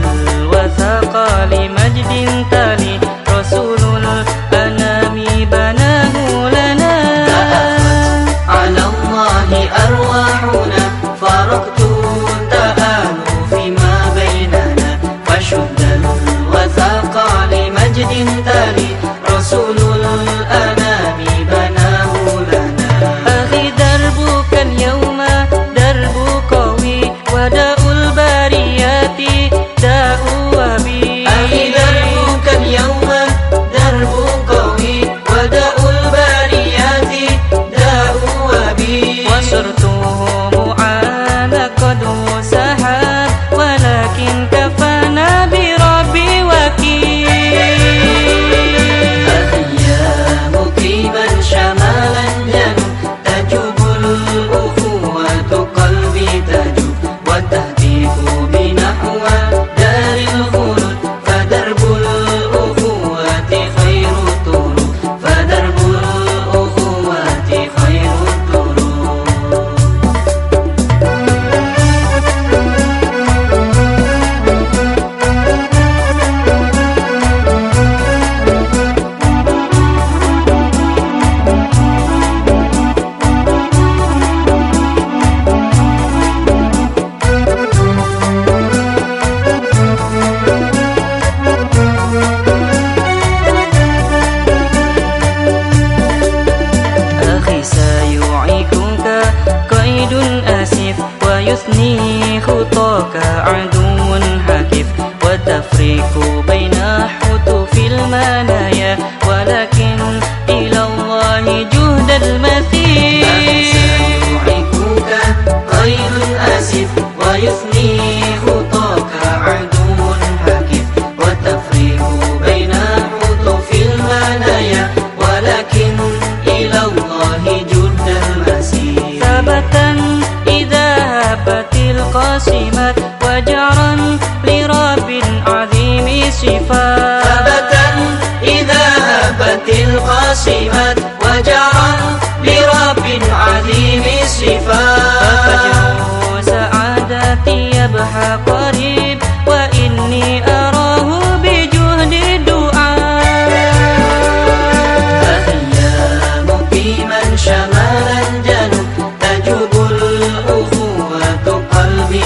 والوثق لمجد تالي رسول الأنام بناه لنا. على الله أرواحنا فرقت التآلف فيما بيننا. فشد الوثق لمجد تالي رسول الأنام بناه لنا. أخي دربك اليوم درب قوي ودأ يثني خطاك عدو حكيف وتفريق بين حتوف المنايا ولكن إلى الله جهد المثيل سيضحكك قيد أسف ويثني الأخوة قلبي